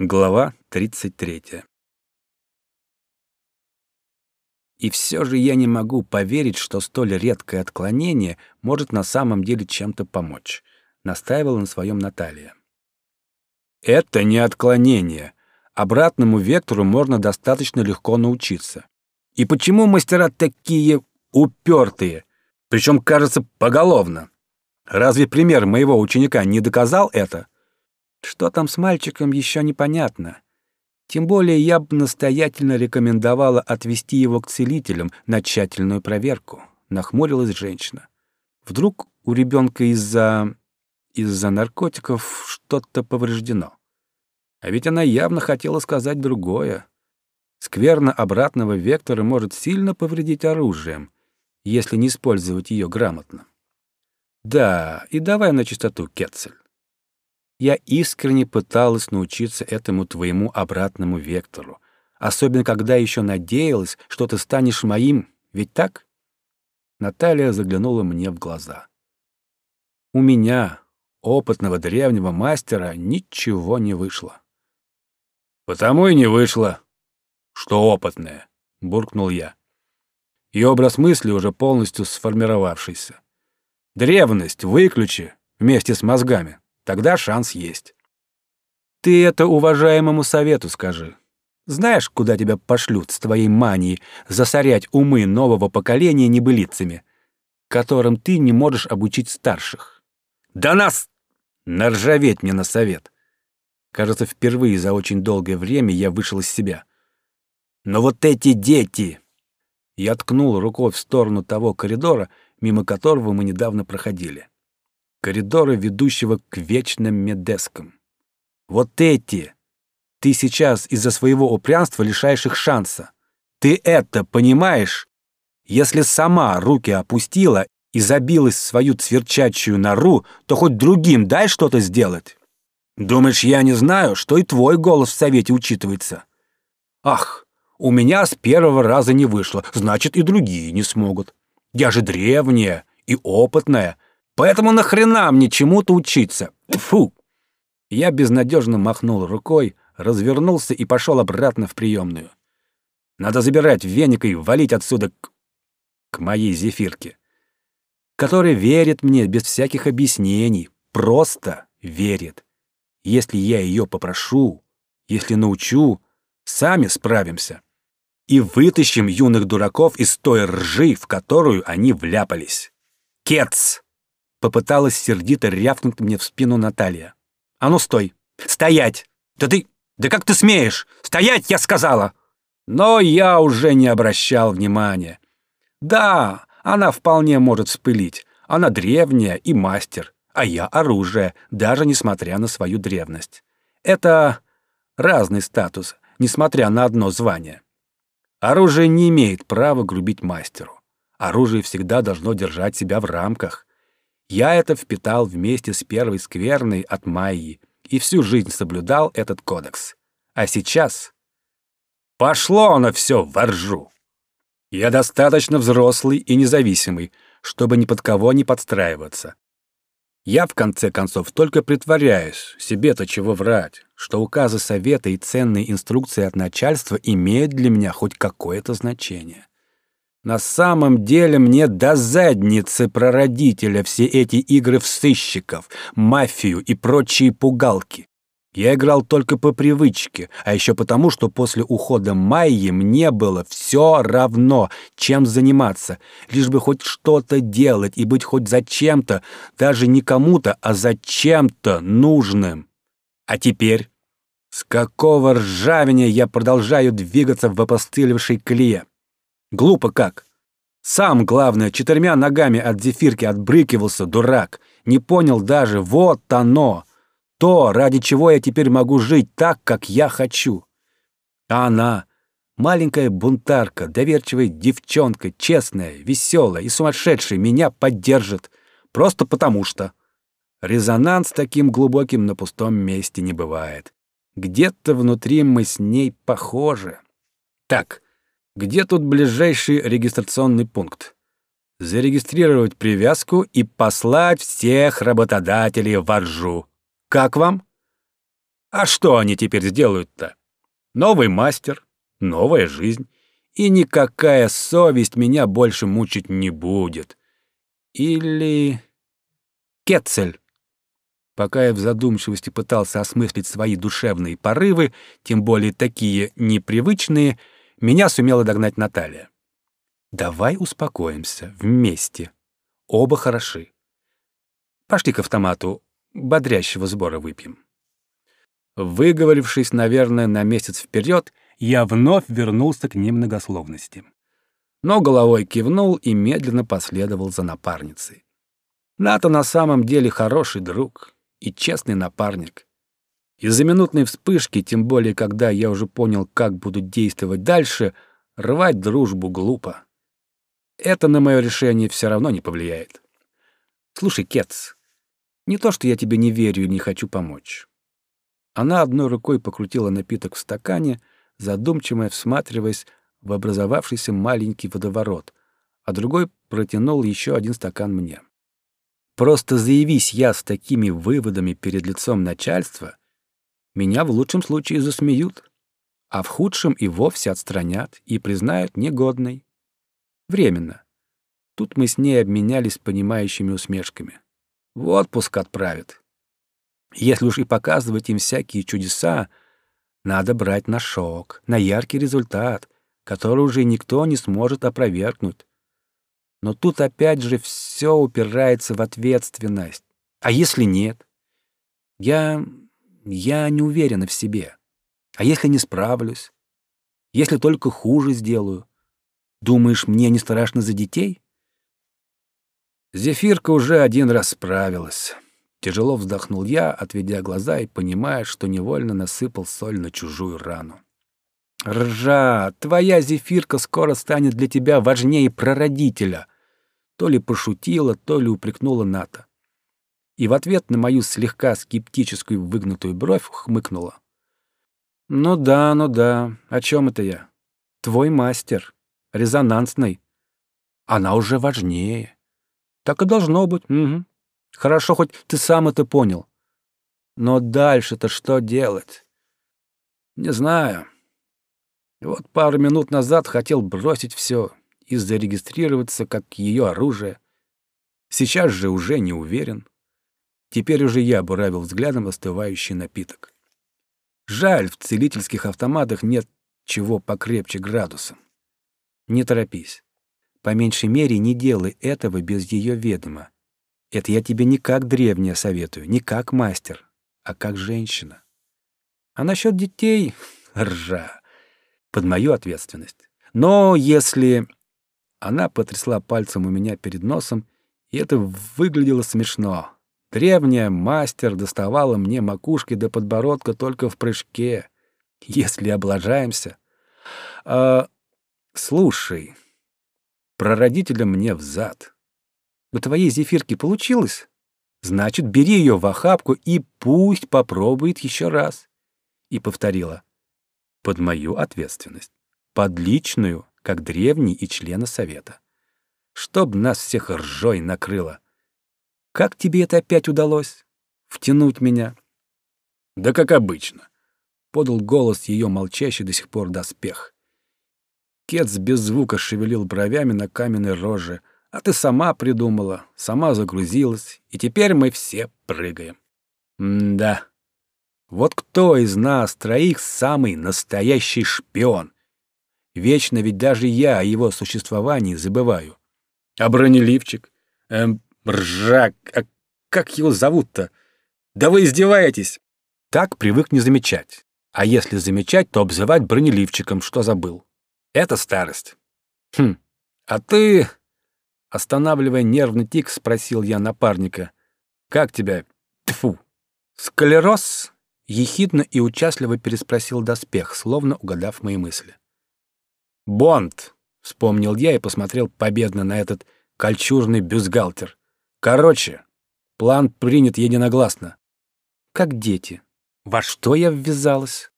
Глава 33. И все же я не могу поверить, что столь редкое отклонение может на самом деле чем-то помочь, настаивала на своем Наталья. Это не отклонение. Обратному вектору можно достаточно легко научиться. И почему мастера такие упертые, причем, кажется, поголовно? Разве пример моего ученика не доказал это? Что там с мальчиком, еще непонятно. Тем более я бы настоятельно рекомендовала отвести его к целителям на тщательную проверку. Нахмурилась женщина. Вдруг у ребенка из-за... из-за наркотиков что-то повреждено. А ведь она явно хотела сказать другое. Скверно обратного вектора может сильно повредить оружием, если не использовать ее грамотно. Да, и давай на чистоту, Кетцель. Я искренне пыталась научиться этому твоему обратному вектору, особенно когда еще надеялась, что ты станешь моим, ведь так? Наталья заглянула мне в глаза. У меня, опытного древнего мастера, ничего не вышло. Потому и не вышло, что опытное, буркнул я. И образ мысли уже полностью сформировавшийся. Древность выключи вместе с мозгами. Тогда шанс есть. Ты это уважаемому совету скажи. Знаешь, куда тебя пошлют с твоей манией засорять умы нового поколения небылицами, которым ты не можешь обучить старших? Да нас! Наржаветь мне на совет. Кажется, впервые за очень долгое время я вышел из себя. Но вот эти дети! Я ткнул рукой в сторону того коридора, мимо которого мы недавно проходили коридора, ведущего к вечным медескам. Вот эти! Ты сейчас из-за своего упрямства лишаешь их шанса. Ты это понимаешь? Если сама руки опустила и забилась в свою цверчачью нору, то хоть другим дай что-то сделать. Думаешь, я не знаю, что и твой голос в совете учитывается? Ах, у меня с первого раза не вышло, значит, и другие не смогут. Я же древняя и опытная, Поэтому нахрена мне чему-то учиться? Фу! Я безнадежно махнул рукой, развернулся и пошел обратно в приемную. Надо забирать веник и валить отсюда к, к моей зефирке, которая верит мне без всяких объяснений, просто верит. Если я ее попрошу, если научу, сами справимся и вытащим юных дураков из той ржи, в которую они вляпались. Кец! Попыталась сердито рявкнуть мне в спину Наталья. «А ну, стой! Стоять! Да ты... Да как ты смеешь? Стоять, я сказала!» Но я уже не обращал внимания. Да, она вполне может вспылить. Она древняя и мастер, а я оружие, даже несмотря на свою древность. Это разный статус, несмотря на одно звание. Оружие не имеет права грубить мастеру. Оружие всегда должно держать себя в рамках. Я это впитал вместе с первой скверной от Майи и всю жизнь соблюдал этот кодекс. А сейчас... Пошло оно все в ржу. Я достаточно взрослый и независимый, чтобы ни под кого не подстраиваться. Я, в конце концов, только притворяюсь, себе-то чего врать, что указы совета и ценные инструкции от начальства имеют для меня хоть какое-то значение. На самом деле мне до задницы прародителя все эти игры в сыщиков, мафию и прочие пугалки. Я играл только по привычке, а еще потому, что после ухода Майи мне было все равно, чем заниматься, лишь бы хоть что-то делать и быть хоть зачем-то, даже не кому-то, а зачем-то нужным. А теперь? С какого ржавения я продолжаю двигаться в опостылевшей клее? Глупо как. Сам, главное, четырьмя ногами от зефирки отбрыкивался, дурак. Не понял даже, вот оно. То, ради чего я теперь могу жить так, как я хочу. А она, маленькая бунтарка, доверчивая девчонка, честная, веселая и сумасшедшая, меня поддержит. Просто потому что. Резонанс таким глубоким на пустом месте не бывает. Где-то внутри мы с ней похожи. Так, где тут ближайший регистрационный пункт? Зарегистрировать привязку и послать всех работодателей в Оржу. Как вам? А что они теперь сделают-то? Новый мастер, новая жизнь, и никакая совесть меня больше мучить не будет. Или... Кетцель. Пока я в задумчивости пытался осмыслить свои душевные порывы, тем более такие непривычные, меня сумела догнать Наталья. «Давай успокоимся, вместе. Оба хороши. Пошли к автомату, бодрящего сбора выпьем». Выговорившись, наверное, на месяц вперед, я вновь вернулся к немногословности. Но головой кивнул и медленно последовал за напарницей. Ната на самом деле хороший друг и честный напарник. Из-за минутной вспышки, тем более когда я уже понял, как буду действовать дальше, рвать дружбу глупо. Это на мое решение все равно не повлияет. Слушай, Кетс, не то, что я тебе не верю и не хочу помочь. Она одной рукой покрутила напиток в стакане, задумчиво всматриваясь в образовавшийся маленький водоворот, а другой протянул еще один стакан мне. Просто заявись я с такими выводами перед лицом начальства, меня в лучшем случае засмеют, а в худшем и вовсе отстранят и признают негодной. Временно. Тут мы с ней обменялись понимающими усмешками. В отпуск отправят. Если уж и показывать им всякие чудеса, надо брать на шок, на яркий результат, который уже никто не сможет опровергнуть. Но тут опять же все упирается в ответственность. А если нет? Я... я не уверена в себе. А если не справлюсь? Если только хуже сделаю? Думаешь, мне не страшно за детей? Зефирка уже один раз справилась. Тяжело вздохнул я, отведя глаза и понимая, что невольно насыпал соль на чужую рану. «Ржа, твоя зефирка скоро станет для тебя важнее прародителя!» То ли пошутила, то ли упрекнула Ната. И в ответ на мою слегка скептическую выгнутую бровь хмыкнула. «Ну да, ну да, о чем это я? Твой мастер, резонансный. Она уже важнее. Так и должно быть, угу. Хорошо, хоть ты сам это понял. Но дальше-то что делать? Не знаю. Вот пару минут назад хотел бросить все и зарегистрироваться как ее оружие. Сейчас же уже не уверен. Теперь уже я буравил взглядом остывающий напиток. Жаль, в целительских автоматах нет чего покрепче градуса. Не торопись. По меньшей мере, не делай этого без ее ведома. Это я тебе не как древняя советую, не как мастер, а как женщина. А насчет детей — ржа под мою ответственность. Но если... Она потрясла пальцем у меня перед носом, и это выглядело смешно. Древняя мастер доставала мне макушки до подбородка только в прыжке. Если облажаемся... А, слушай, про родителя мне взад. У твоей зефирки получилось? Значит, бери ее в охапку и пусть попробует еще раз. И повторила под мою ответственность, под личную, как древний и члена совета. Чтоб нас всех ржой накрыло. Как тебе это опять удалось? Втянуть меня? Да как обычно, — подал голос ее молчащий до сих пор доспех. Кец без звука шевелил бровями на каменной роже, а ты сама придумала, сама загрузилась, и теперь мы все прыгаем. М-да. Вот кто из нас троих самый настоящий шпион? Вечно ведь даже я о его существовании забываю. А бронеливчик? Эм, ржак, а как его зовут-то? Да вы издеваетесь! Так привык не замечать. А если замечать, то обзывать бронеливчиком, что забыл. Это старость. Хм, а ты... Останавливая нервный тик, спросил я напарника. «Как тебя? Тфу. Склероз?» Ехидно и участливо переспросил доспех, словно угадав мои мысли. «Бонд!» — вспомнил я и посмотрел победно на этот кольчужный бюстгальтер. «Короче, план принят единогласно». «Как дети. Во что я ввязалась?»